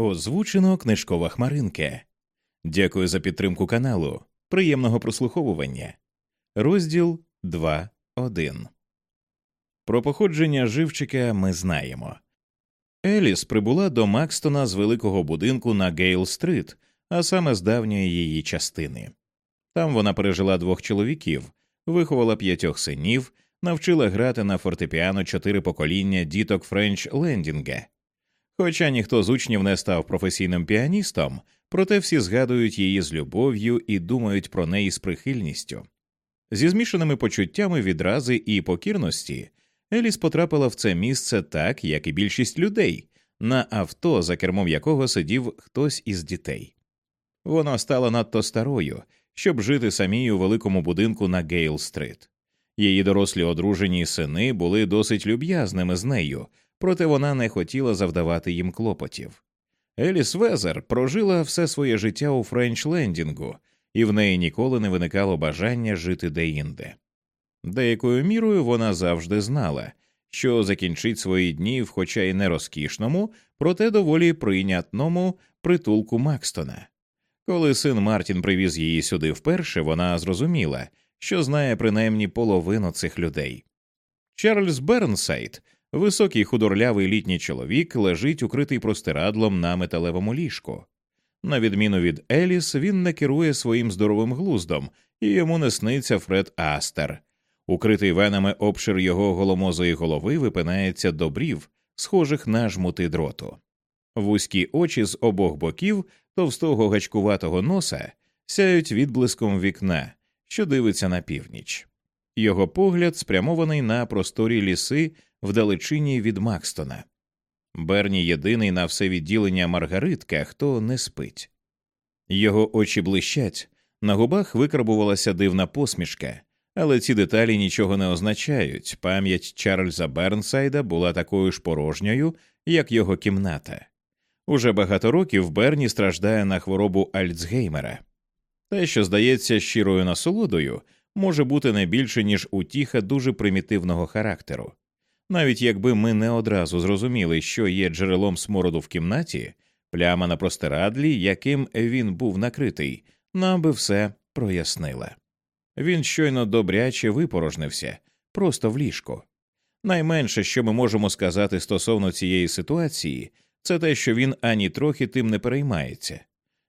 Озвучено книжкова хмаринка. Дякую за підтримку каналу. Приємного прослуховування. Розділ 2.1 Про походження живчика ми знаємо. Еліс прибула до Макстона з великого будинку на Гейл-стрит, а саме з давньої її частини. Там вона пережила двох чоловіків, виховала п'ятьох синів, навчила грати на фортепіано чотири покоління діток Френч Лендінга. Хоча ніхто з учнів не став професійним піаністом, проте всі згадують її з любов'ю і думають про неї з прихильністю. Зі змішаними почуттями відрази і покірності Еліс потрапила в це місце так, як і більшість людей, на авто, за кермом якого сидів хтось із дітей. Вона стала надто старою, щоб жити самій у великому будинку на Гейл-стрит. Її дорослі одружені сини були досить люб'язними з нею, проте вона не хотіла завдавати їм клопотів. Еліс Везер прожила все своє життя у Френч Лендінгу, і в неї ніколи не виникало бажання жити деінде. Деякою мірою вона завжди знала, що закінчить свої дні в хоча й не розкішному, проте доволі прийнятному притулку Макстона. Коли син Мартін привіз її сюди вперше, вона зрозуміла, що знає принаймні половину цих людей. Чарльз Бернсайд, високий худорлявий літній чоловік, лежить укритий простирадлом на металевому ліжку. На відміну від Еліс, він не керує своїм здоровим глуздом, і йому не сниться Фред Астер. Укритий венами обшир його голомозої голови випинається до брів, схожих на жмути дроту. Вузькі очі з обох боків товстого гачкуватого носа сяють відблиском вікна, що дивиться на північ. Його погляд спрямований на просторі ліси вдалечині від Макстона. Берні єдиний на все відділення Маргаритка, хто не спить. Його очі блищать, на губах викарбувалася дивна посмішка, але ці деталі нічого не означають. Пам'ять Чарльза Бернсайда була такою ж порожньою, як його кімната. Уже багато років Берні страждає на хворобу Альцгеймера. Те, що здається щирою насолодою, може бути не більше, ніж утіха дуже примітивного характеру. Навіть якби ми не одразу зрозуміли, що є джерелом смороду в кімнаті, пляма на простирадлі, яким він був накритий, нам би все прояснила. Він щойно добряче випорожнився, просто в ліжку. Найменше, що ми можемо сказати стосовно цієї ситуації, це те, що він ані трохи тим не переймається.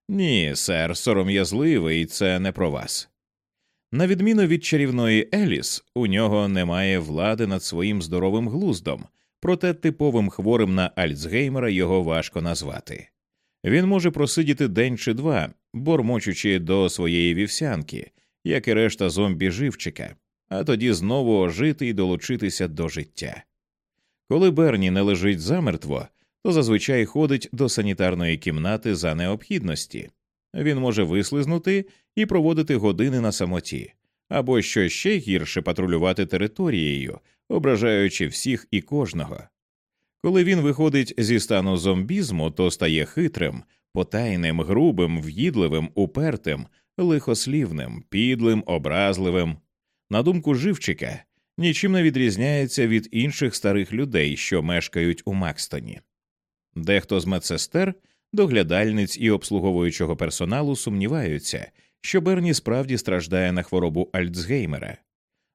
Ні, сер, сором'язливий, це не про вас. На відміну від чарівної Еліс, у нього немає влади над своїм здоровим глуздом, проте типовим хворим на Альцгеймера його важко назвати. Він може просидіти день чи два, бормочучи до своєї вівсянки, як і решта зомбі живчика, а тоді знову ожити і долучитися до життя. Коли Берні не лежить замертво, то зазвичай ходить до санітарної кімнати за необхідності. Він може вислизнути і проводити години на самоті, або що ще гірше патрулювати територією, ображаючи всіх і кожного. Коли він виходить зі стану зомбізму, то стає хитрим, потайним, грубим, в'їдливим, упертим, лихослівним, підлим, образливим. На думку живчика, нічим не відрізняється від інших старих людей, що мешкають у Макстоні. Дехто з медсестер, доглядальниць і обслуговуючого персоналу сумніваються, що Берні справді страждає на хворобу Альцгеймера.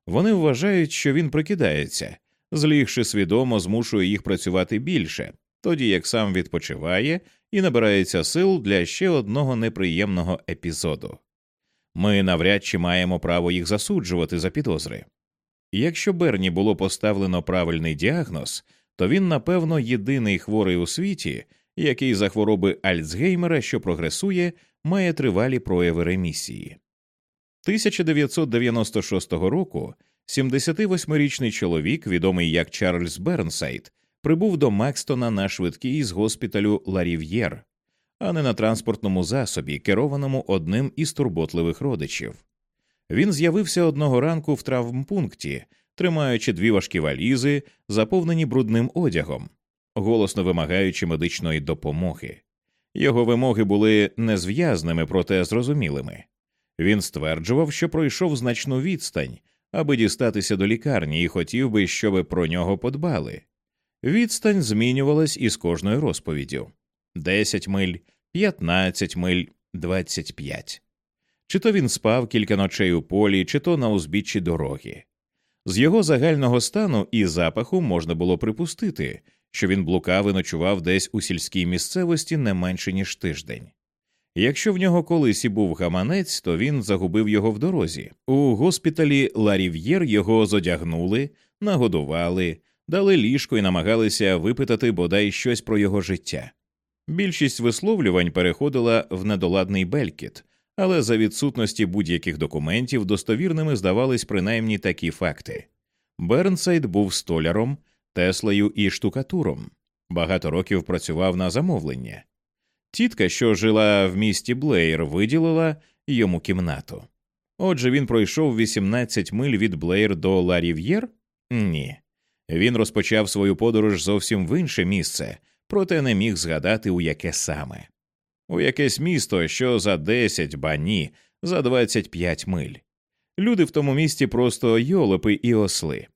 Вони вважають, що він прикидається, злігши свідомо змушує їх працювати більше, тоді як сам відпочиває і набирається сил для ще одного неприємного епізоду. Ми навряд чи маємо право їх засуджувати за підозри. Якщо Берні було поставлено правильний діагноз, то він, напевно, єдиний хворий у світі, який за хвороби Альцгеймера, що прогресує, має тривалі прояви ремісії. 1996 року 78-річний чоловік, відомий як Чарльз Бернсайд, прибув до Макстона на швидкій з госпіталю Ларів'єр, а не на транспортному засобі, керованому одним із турботливих родичів. Він з'явився одного ранку в травмпункті, тримаючи дві важкі валізи, заповнені брудним одягом, голосно вимагаючи медичної допомоги. Його вимоги були незв'язними, проте зрозумілими. Він стверджував, що пройшов значну відстань, аби дістатися до лікарні, і хотів би, щоб про нього подбали. Відстань змінювалась із кожною розповіддю. 10 миль, 15 миль, 25. Чи то він спав кілька ночей у полі, чи то на узбіччі дороги. З його загального стану і запаху можна було припустити, що він блукав і ночував десь у сільській місцевості не менше ніж тиждень. Якщо в нього колись і був гаманець, то він загубив його в дорозі. У госпіталі Ларів'єр його зодягнули, нагодували, дали ліжко і намагалися випитати бодай щось про його життя. Більшість висловлювань переходила в недоладний белькіт, але за відсутності будь-яких документів достовірними здавались принаймні такі факти. Бернсайд був столяром, теслею і штукатуром, багато років працював на замовлення. Тітка, що жила в місті Блеєр, виділила йому кімнату. Отже, він пройшов 18 миль від Блеєр до Ларів'єр? Ні. Він розпочав свою подорож зовсім в інше місце, проте не міг згадати, у яке саме. У якесь місто, що за 10, ба ні, за 25 миль. Люди в тому місті просто йолопи і осли.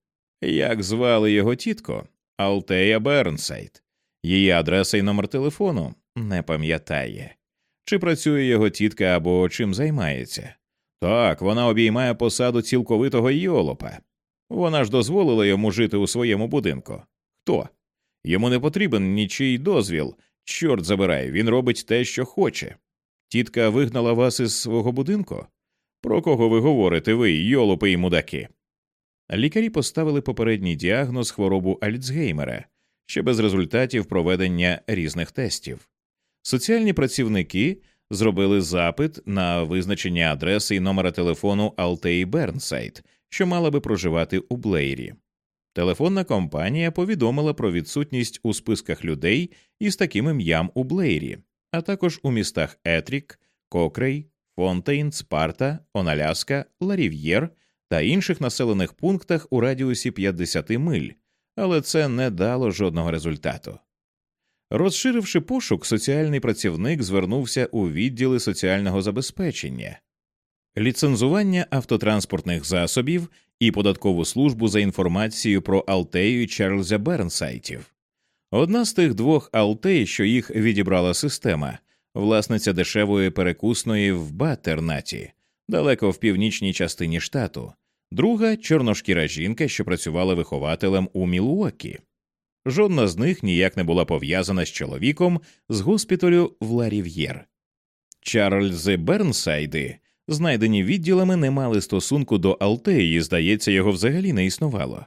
Як звали його тітку? Алтея Бернсайд. Її адреса і номер телефону не пам'ятає. Чи працює його тітка або чим займається? Так, вона обіймає посаду цілковитого йолопа. Вона ж дозволила йому жити у своєму будинку. Хто? Йому не потрібен нічий дозвіл. Чорт забирай, він робить те, що хоче. Тітка вигнала вас із свого будинку? Про кого ви говорите, ви, йолопи і мудаки? Лікарі поставили попередній діагноз хворобу Альцгеймера ще без результатів проведення різних тестів. Соціальні працівники зробили запит на визначення адреси і номера телефону Алтеї Бернсайд, що мала би проживати у Блейрі. Телефонна компанія повідомила про відсутність у списках людей із таким ім'ям у Блейрі, а також у містах Етрік, Кокрей, Фонтейн, Спарта, Оналяска, Ларів'єр та інших населених пунктах у радіусі 50 миль, але це не дало жодного результату. Розширивши пошук, соціальний працівник звернувся у відділи соціального забезпечення, ліцензування автотранспортних засобів і податкову службу за інформацією про Алтею і Чарльза Бернсайтів. Одна з тих двох Алтей, що їх відібрала система, власниця дешевої перекусної в Баттернаті, далеко в північній частині штату, друга чорношкіра жінка, що працювала вихователем у Мілуокі. Жодна з них ніяк не була пов'язана з чоловіком з госпіталю в Ларів'єр. Чарльзи Бернсайди, знайдені відділами, не мали стосунку до Алтеї, здається, його взагалі не існувало.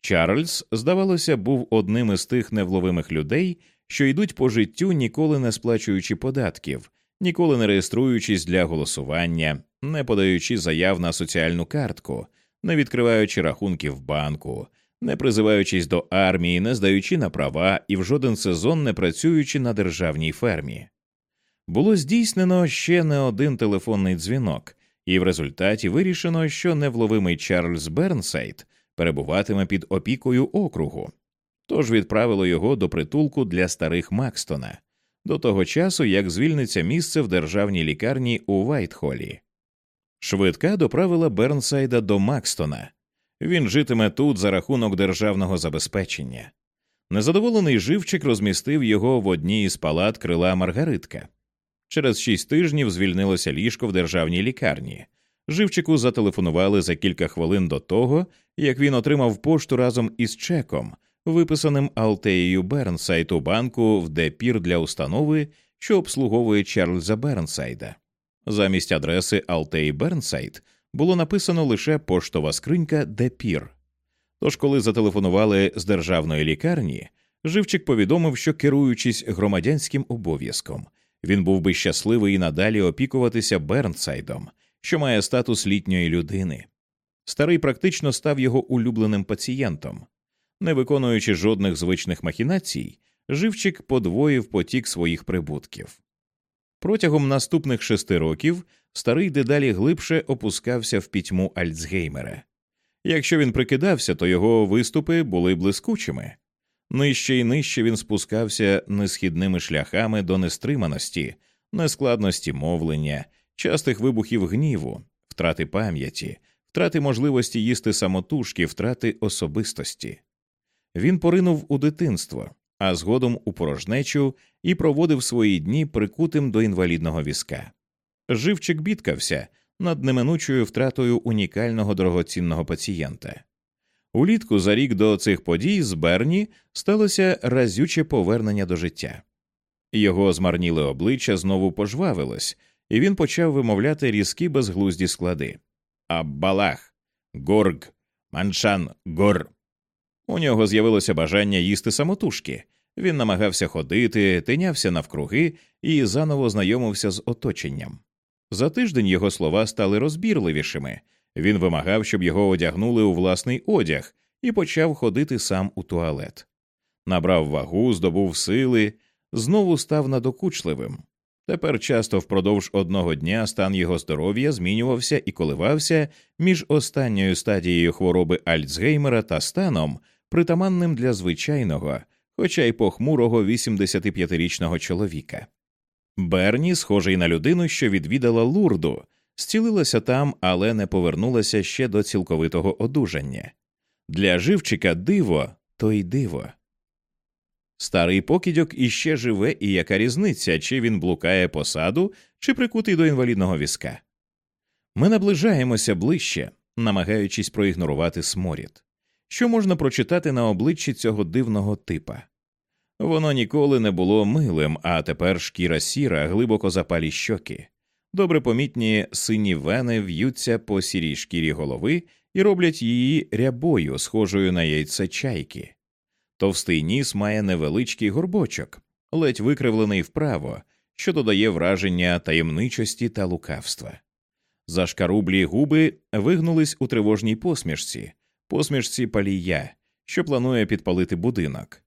Чарльз, здавалося, був одним із тих невловимих людей, що йдуть по життю, ніколи не сплачуючи податків, ніколи не реєструючись для голосування, не подаючи заяв на соціальну картку, не відкриваючи рахунків банку, не призиваючись до армії, не здаючи на права і в жоден сезон не працюючи на державній фермі. Було здійснено ще не один телефонний дзвінок, і в результаті вирішено, що невловимий Чарльз Бернсайд перебуватиме під опікою округу, тож відправило його до притулку для старих Макстона до того часу, як звільниться місце в державній лікарні у Вайтхолі. Швидка доправила Бернсайда до Макстона. Він житиме тут за рахунок державного забезпечення. Незадоволений живчик розмістив його в одній із палат крила Маргаритка. Через шість тижнів звільнилося ліжко в державній лікарні. Живчику зателефонували за кілька хвилин до того, як він отримав пошту разом із чеком, виписаним Алтеєю Бернсайд у банку в депір для установи, що обслуговує Чарльза Бернсайда. Замість адреси Алтеї Бернсайд було написано лише поштова скринька Депір. Тож, коли зателефонували з державної лікарні, живчик повідомив, що керуючись громадянським обов'язком, він був би щасливий і надалі опікуватися Бернсайдом, що має статус літньої людини. Старий практично став його улюбленим пацієнтом. Не виконуючи жодних звичних махінацій, живчик подвоїв потік своїх прибутків. Протягом наступних шести років старий дедалі глибше опускався в пітьму Альцгеймера. Якщо він прикидався, то його виступи були блискучими. Нижче і нижче він спускався несхідними шляхами до нестриманості, нескладності мовлення, частих вибухів гніву, втрати пам'яті, втрати можливості їсти самотужки, втрати особистості. Він поринув у дитинство, а згодом у порожнечу і проводив свої дні прикутим до інвалідного візка. Живчик бідкався над неминучою втратою унікального дорогоцінного пацієнта. Улітку за рік до цих подій з Берні сталося разюче повернення до життя. Його змарніле обличчя знову пожвавилось, і він почав вимовляти різкі безглузді склади. Аббалах, горг, маншан, гор. У нього з'явилося бажання їсти самотужки. Він намагався ходити, тинявся навкруги і заново знайомився з оточенням. За тиждень його слова стали розбірливішими. Він вимагав, щоб його одягнули у власний одяг, і почав ходити сам у туалет. Набрав вагу, здобув сили, знову став надокучливим. Тепер часто впродовж одного дня стан його здоров'я змінювався і коливався між останньою стадією хвороби Альцгеймера та станом, притаманним для звичайного, хоча й похмурого 85-річного чоловіка. Берні, схожий на людину, що відвідала лурду, зцілилася там, але не повернулася ще до цілковитого одужання. Для живчика диво то й диво. Старий покидьок іще живе, і яка різниця, чи він блукає по саду, чи прикутий до інвалідного візка. Ми наближаємося ближче, намагаючись проігнорувати сморід. Що можна прочитати на обличчі цього дивного типа? Воно ніколи не було милим, а тепер шкіра сіра, глибоко запалі щоки. Добре помітні сині вени в'ються по сірій шкірі голови і роблять її рябою, схожою на яйце чайки. Товстий ніс має невеличкий горбочок, ледь викривлений вправо, що додає враження таємничості та лукавства. Зашкарублі губи вигнулись у тривожній посмішці, посмішці палія, що планує підпалити будинок.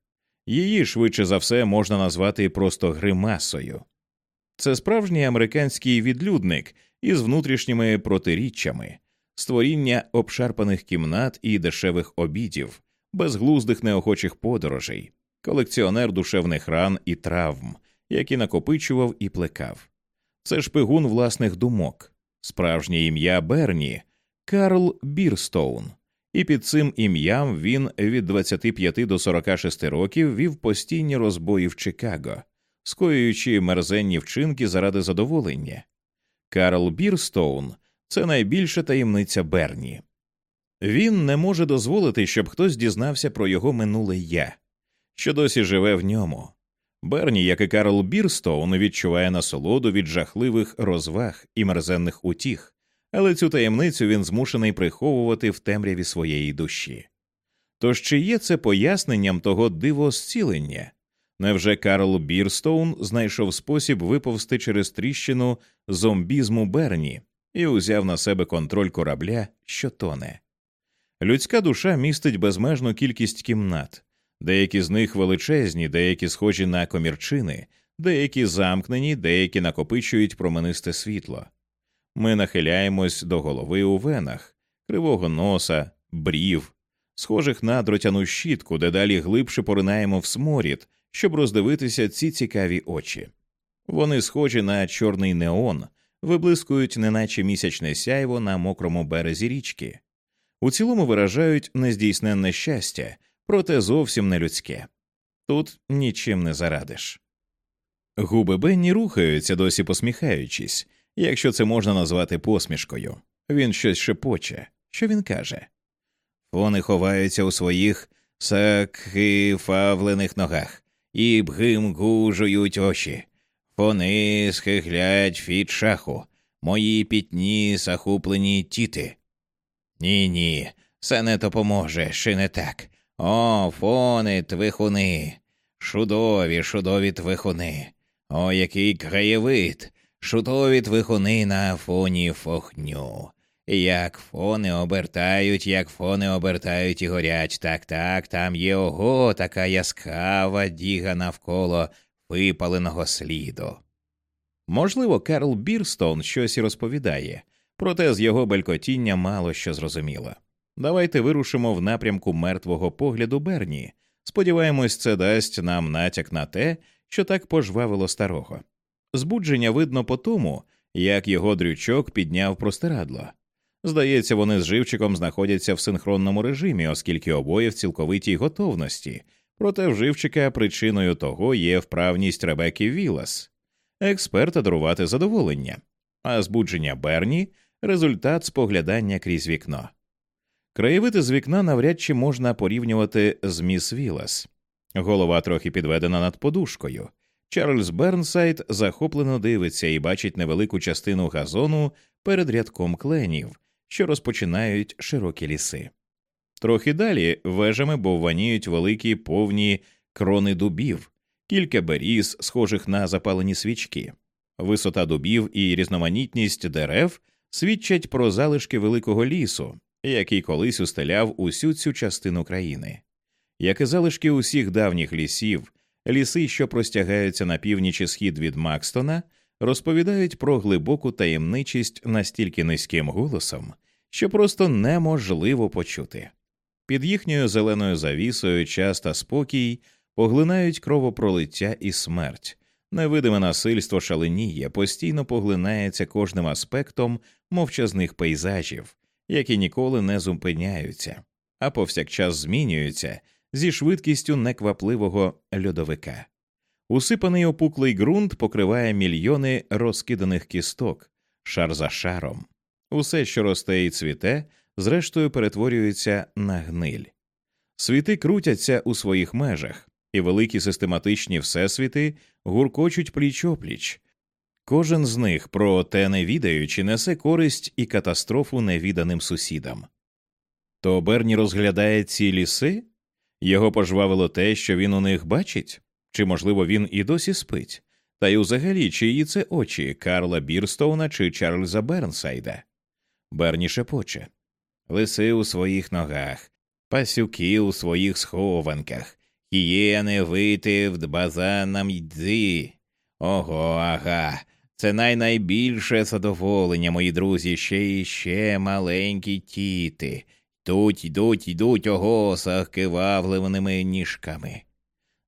Її швидше за все можна назвати просто гримасою. Це справжній американський відлюдник із внутрішніми протиріччями, створіння обшарпаних кімнат і дешевих обідів, безглуздих неохочих подорожей, колекціонер душевних ран і травм, які накопичував і плекав. Це шпигун власних думок, справжнє ім'я Берні Карл Бірстоун, і під цим ім'ям він від 25 до 46 років вів постійні розбої в Чикаго, скоюючи мерзенні вчинки заради задоволення. Карл Бірстоун це найбільша таємниця Берні. Він не може дозволити, щоб хтось дізнався про його минуле я, що досі живе в ньому. Берні, як і Карл Бірстоун, відчуває насолоду від жахливих розваг і мерзенних утіх, але цю таємницю він змушений приховувати в темряві своєї душі. Тож чи є це поясненням того диво зцілення? Невже Карл Бірстоун знайшов спосіб виповзти через тріщину зомбізму Берні і узяв на себе контроль корабля, що тоне? Людська душа містить безмежну кількість кімнат, деякі з них величезні, деякі схожі на комірчини, деякі замкнені, деякі накопичують променисте світло. Ми нахиляємось до голови у венах, кривого носа, брів, схожих на дротяну щітку, де далі глибше поринаємо в сморід, щоб роздивитися ці цікаві очі. Вони схожі на чорний неон, виблискують, неначе місячне сяйво на мокрому березі річки у цілому виражають нездійсненне щастя, проте зовсім не людське. Тут нічим не зарадиш. Губи Бенні рухаються, досі посміхаючись, якщо це можна назвати посмішкою. Він щось шепоче. Що він каже? Вони ховаються у своїх сакифавлених ногах і бгим-гужують очі. Вони схиглять від шаху, мої пітні захуплені тіти. Ні, ні, це не допоможе, ще не так. О, фони, твихуни, шудові, шудові твихуни. О, який краєвид, шудові твихуни на фоні фохню. Як фони обертають, як фони обертають і горять. Так, так, там є ого, така яскава діга навколо випаленого сліду. Можливо, Карл Бірстон щось і розповідає, проте з його белькотіння мало що зрозуміло. Давайте вирушимо в напрямку мертвого погляду Берні. Сподіваємось, це дасть нам натяк на те, що так пожвавило старого. Збудження видно по тому, як його дрючок підняв простирадло. Здається, вони з живчиком знаходяться в синхронному режимі, оскільки обоє в цілковитій готовності, Проте в живчика причиною того є вправність Ребекки Вілас, експерта дарувати задоволення, а збудження Берні результат споглядання крізь вікно. Краєвити з вікна навряд чи можна порівнювати з міс Вілас. Голова трохи підведена над подушкою. Чарльз Бернсайд захоплено дивиться і бачить невелику частину газону перед рядком кленів, що розпочинають широкі ліси. Трохи далі вежами бовваніють великі повні крони дубів, кілька беріз, схожих на запалені свічки. Висота дубів і різноманітність дерев свідчать про залишки великого лісу, який колись устеляв усю цю частину країни. Як і залишки усіх давніх лісів, ліси, що простягаються на північ і схід від Макстона, розповідають про глибоку таємничість настільки низьким голосом, що просто неможливо почути. Під їхньою зеленою завісою час та спокій поглинають кровопролиття і смерть. Невидиме насильство шаленіє, постійно поглинається кожним аспектом мовчазних пейзажів, які ніколи не зупиняються, а повсякчас змінюються зі швидкістю неквапливого льодовика. Усипаний опуклий ґрунт покриває мільйони розкиданих кісток, шар за шаром. Усе, що росте і цвіте, зрештою перетворюється на гниль. Світи крутяться у своїх межах, і великі систематичні всесвіти гуркочуть пліч опліч. Кожен з них, про те не відаючи, несе користь і катастрофу невіданим сусідам. То Берні розглядає ці ліси? Його пожвавило те, що він у них бачить, чи, можливо, він і досі спить, та й узагалі, чиї це очі Карла Бірстоуна чи Чарльза Бернсайда. Берні шепоче лиси у своїх ногах, пасюки у своїх схованках, хієни вити в базанам йдзи. Ого, ага. Це найнайбільше задоволення, мої друзі, ще і ще маленькі тіти. Тут йдуть, йдуть огоса кивавливаними ніжками.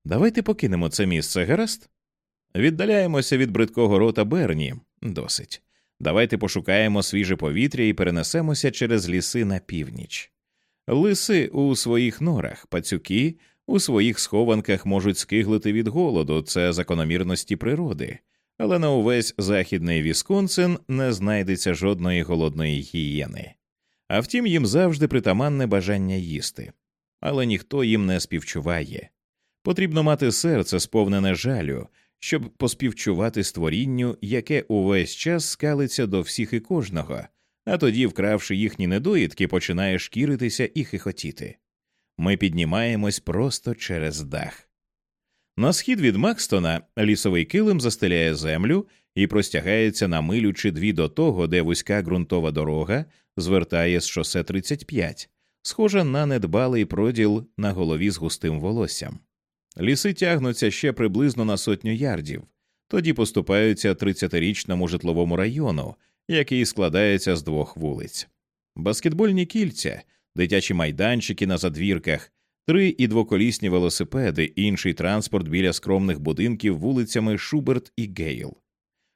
Давайте покинемо це місце, гаразд? Віддаляємося від бридкого рота Берні досить. Давайте пошукаємо свіже повітря і перенесемося через ліси на північ. Лиси у своїх норах, пацюки у своїх схованках можуть скиглити від голоду, це закономірності природи, але на увесь західний Вісконсин не знайдеться жодної голодної гієни. А втім, їм завжди притаманне бажання їсти, але ніхто їм не співчуває. Потрібно мати серце, сповнене жалю, щоб поспівчувати створінню, яке увесь час скалиться до всіх і кожного, а тоді, вкравши їхні недоїдки, починає шкіритися і хихотіти. Ми піднімаємось просто через дах. На схід від Макстона лісовий килим застеляє землю і простягається на милю чи дві до того, де вузька ґрунтова дорога звертає з шосе 35, схожа на недбалий проділ на голові з густим волоссям. Ліси тягнуться ще приблизно на сотню ярдів, тоді поступаються 30-річному житловому району, який складається з двох вулиць. Баскетбольні кільця, дитячі майданчики на задвірках, три і двоколісні велосипеди, інший транспорт біля скромних будинків вулицями Шуберт і Гейл.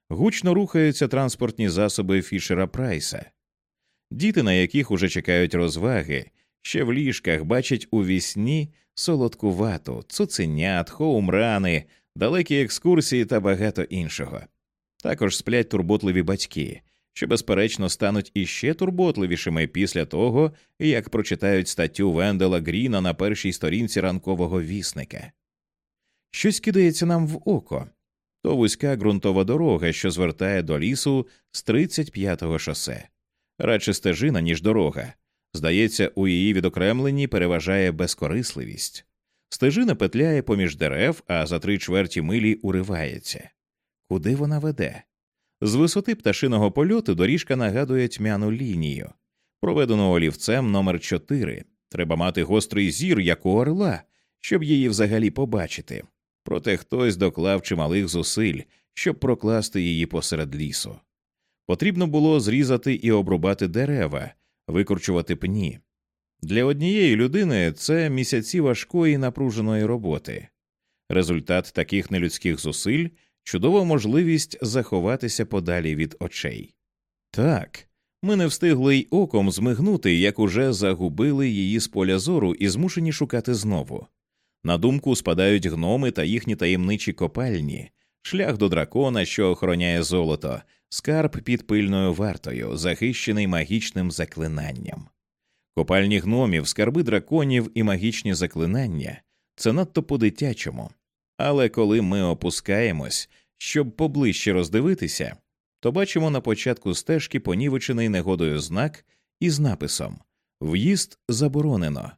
Гучно рухаються транспортні засоби Фішера Прайса. Діти, на яких уже чекають розваги, ще в ліжках бачать у вісні солодкувату, цуценят, хоумрани, далекі екскурсії та багато іншого. Також сплять турботливі батьки, що, безперечно, стануть іще турботливішими після того, як прочитають статтю Вендела Гріна на першій сторінці ранкового вісника. Щось кидається нам в око то вузька ґрунтова дорога, що звертає до лісу з 35-го шосе, радше стежина, ніж дорога. Здається, у її відокремленні переважає безкорисливість. Стежина петляє поміж дерев, а за три чверті милі уривається. Куди вона веде? З висоти пташиного польоту доріжка нагадує тьмяну лінію, проведену олівцем номер 4 Треба мати гострий зір, як у орла, щоб її взагалі побачити. Проте хтось доклав чималих зусиль, щоб прокласти її посеред лісу. Потрібно було зрізати і обрубати дерева, викорчувати пні. Для однієї людини це місяці важкої напруженої роботи. Результат таких нелюдських зусиль чудова можливість заховатися подалі від очей. Так, ми не встигли й оком змигнути, як уже загубили її з поля зору і змушені шукати знову. На думку спадають гноми та їхні таємничі копальні, шлях до дракона, що охороняє золото, скарб під пильною вартою, захищений магічним заклинанням. Копальні гномів, скарби драконів і магічні заклинання це надто по дитячому. Але коли ми опускаємось, щоб поближче роздивитися, то бачимо на початку стежки понівечений негодою знак із написом В'їзд заборонено,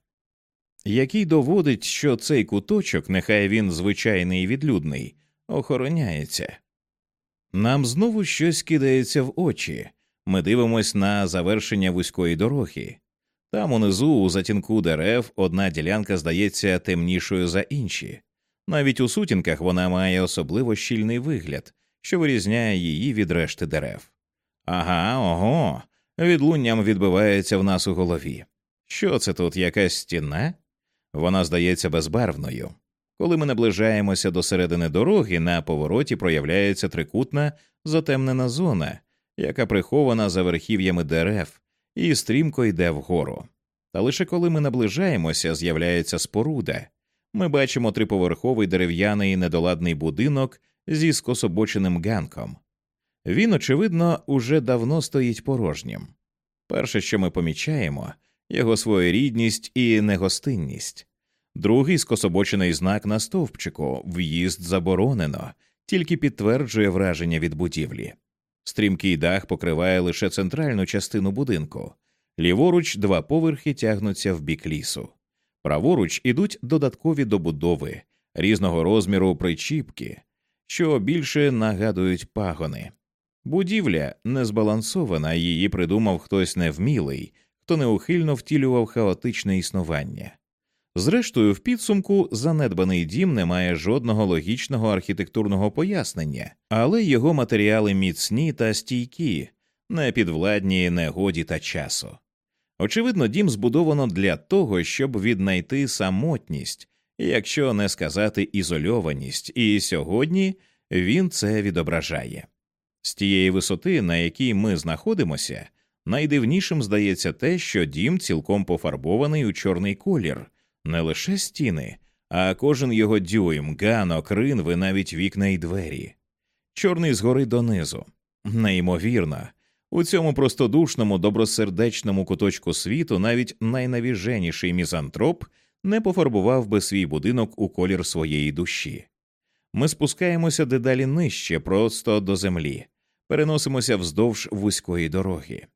який доводить, що цей куточок, нехай він звичайний і відлюдний, охороняється. Нам знову щось кидається в очі. Ми дивимось на завершення вузької дороги. Там унизу, у затінку дерев, одна ділянка здається темнішою за інші. Навіть у сутінках вона має особливо щільний вигляд, що вирізняє її від решти дерев. Ага, ого, відлунням відбивається в нас у голові. Що це тут, якась стіна? Вона здається безбарвною. Коли ми наближаємося до середини дороги, на повороті проявляється трикутна затемнена зона, яка прихована за верхів'ями дерев і стрімко йде вгору. Та лише коли ми наближаємося, з'являється споруда. Ми бачимо триповерховий дерев'яний недоладний будинок зі скособоченим ганком. Він, очевидно, уже давно стоїть порожнім. Перше, що ми помічаємо, його своєрідність і негостинність. Другий скособочений знак на стовпчику в'їзд заборонено, тільки підтверджує враження від будівлі. Стрімкий дах покриває лише центральну частину будинку, ліворуч два поверхи тягнуться в бік лісу, праворуч ідуть додаткові добудови різного розміру причіпки, що більше нагадують пагони. Будівля не збалансована, її придумав хтось невмілий, хто неухильно втілював хаотичне існування. Зрештою, в підсумку занедбаний дім не має жодного логічного архітектурного пояснення, але його матеріали міцні та стійкі, не підвладні негоді та часу. Очевидно, дім збудовано для того, щоб віднайти самотність, якщо не сказати ізольованість, і сьогодні він це відображає. З тієї висоти, на якій ми знаходимося, найдивнішим здається те, що дім цілком пофарбований у чорний колір не лише стіни, а кожен його дюйм, ганок, ринви, навіть вікна й двері. Чорний згори донизу. Неймовірно, у цьому простодушному, добросердечному куточку світу навіть найнавіженіший мізантроп не пофарбував би свій будинок у колір своєї душі. Ми спускаємося дедалі нижче, просто до землі, переносимося вздовж вузької дороги.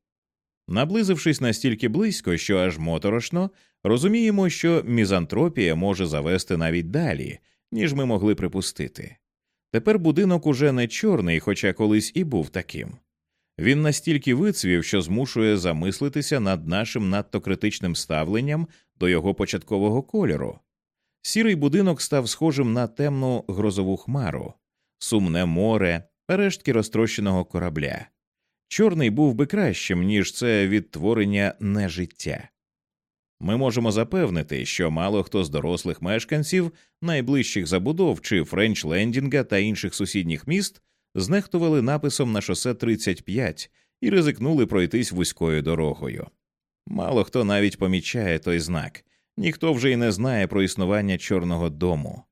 Наблизившись настільки близько, що аж моторошно, розуміємо, що мізантропія може завести навіть далі, ніж ми могли припустити. Тепер будинок уже не чорний, хоча колись і був таким. Він настільки вицвів, що змушує замислитися над нашим надто критичним ставленням до його початкового кольору. Сірий будинок став схожим на темну грозову хмару, сумне море, рештки розтрощеного корабля. Чорний був би кращим, ніж це відтворення нежиття. Ми можемо запевнити, що мало хто з дорослих мешканців найближчих забудов чи Френч Лендінга та інших сусідніх міст знехтували написом на шосе 35 і ризикнули пройтись вузькою дорогою. Мало хто навіть помічає той знак, ніхто вже й не знає про існування Чорного дому.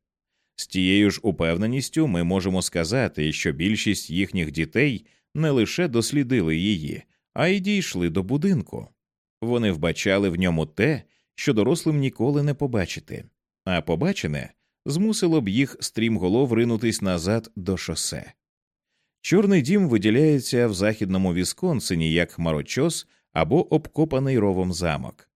З тією ж упевненістю ми можемо сказати, що більшість їхніх дітей не лише дослідили її, а й дійшли до будинку. Вони вбачали в ньому те, що дорослим ніколи не побачити, а побачене змусило б їх стрімголов ринутись назад до шосе. Чорний дім виділяється в західному Вісконсині як хмарочос або обкопаний ровом замок.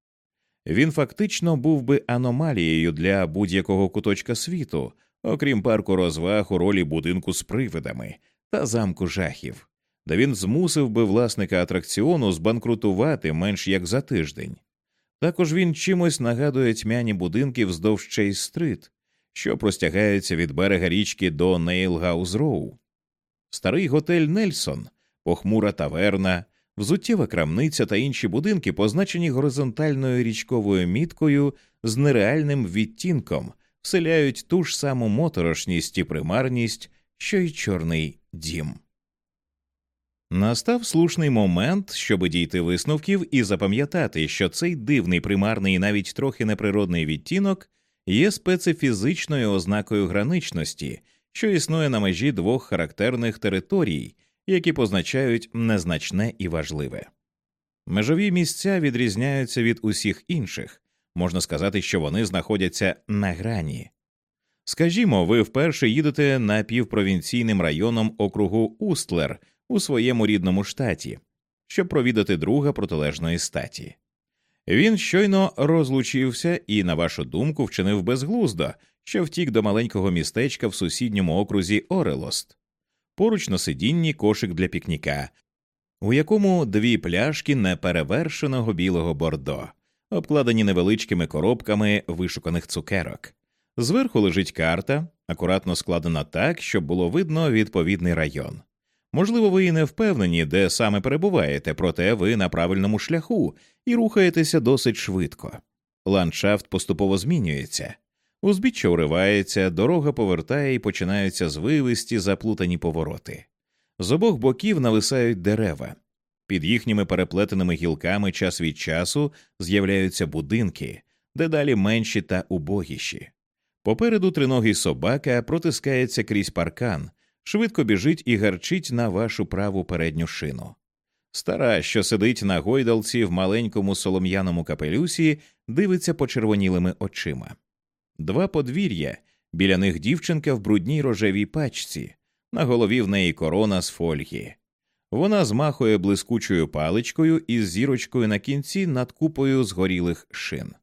Він фактично був би аномалією для будь-якого куточка світу, окрім парку розваг у ролі будинку з привидами та замку жахів де він змусив би власника атракціону збанкрутувати менш як за тиждень. Також він чимось нагадує тьмяні будинки вздовж Чейз-стрит, що простягаються від берега річки до Нейлгаус Роу. Старий готель Нельсон, похмура таверна, взуттєва крамниця та інші будинки позначені горизонтальною річковою міткою з нереальним відтінком, вселяють ту ж саму моторошність і примарність, що й чорний дім. Настав слушний момент, щоб дійти висновків і запам'ятати, що цей дивний примарний і навіть трохи неприродний відтінок є специфізичною ознакою граничності, що існує на межі двох характерних територій, які позначають незначне і важливе. Межові місця відрізняються від усіх інших, можна сказати, що вони знаходяться на грані. Скажімо, ви вперше їдете напівпровінційним районом округу Устлер у своєму рідному штаті, щоб провідати друга протилежної статі. Він щойно розлучився і, на вашу думку, вчинив безглуздо, що втік до маленького містечка в сусідньому окрузі Орелост. Поруч на сидінні кошик для пікніка, у якому дві пляшки неперевершеного білого бордо, обкладені невеличкими коробками вишуканих цукерок. Зверху лежить карта, акуратно складена так, щоб було видно відповідний район. Можливо, ви і не впевнені, де саме перебуваєте, проте ви на правильному шляху і рухаєтеся досить швидко. Ландшафт поступово змінюється, узбіччя уривається, дорога повертає і починаються звивисті заплутані повороти. З обох боків нависають дерева. Під їхніми переплетеними гілками час від часу з'являються будинки, дедалі менші та убогіші. Попереду триногий собака протискається крізь паркан, швидко біжить і гарчить на вашу праву передню шину. Стара, що сидить на гойдалці в маленькому солом'яному капелюсі, дивиться почервонілими очима. Два подвір'я, біля них дівчинка в брудній рожевій пачці, на голові в неї корона з фольги. Вона змахує блискучою паличкою із зірочкою на кінці над купою згорілих шин.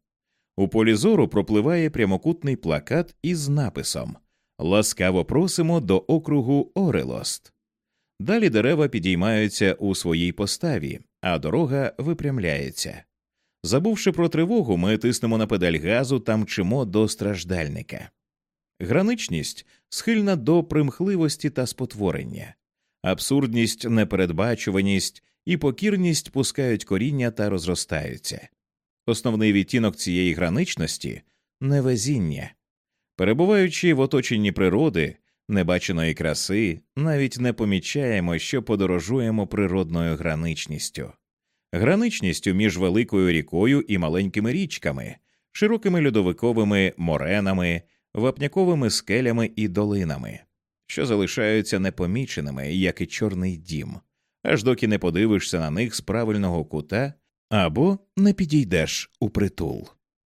У полі зору пропливає прямокутний плакат із написом Ласкаво просимо до округу Орелост. Далі дерева підіймаються у своїй поставі, а дорога випрямляється. Забувши про тривогу, ми тиснемо на педаль газу та мчимо до страждальника. Граничність схильна до примхливості та спотворення, абсурдність, непередбачуваність і покірність пускають коріння та розростаються. Основний відтінок цієї граничності невезіння. Перебуваючи в оточенні природи, небаченої краси, навіть не помічаємо, що подорожуємо природною граничністю, граничністю між великою рікою і маленькими річками, широкими льодовиковими моренами, вапняковими скелями і долинами, що залишаються непоміченими, як і чорний дім, аж доки не подивишся на них з правильного кута або не підійдеш у притул.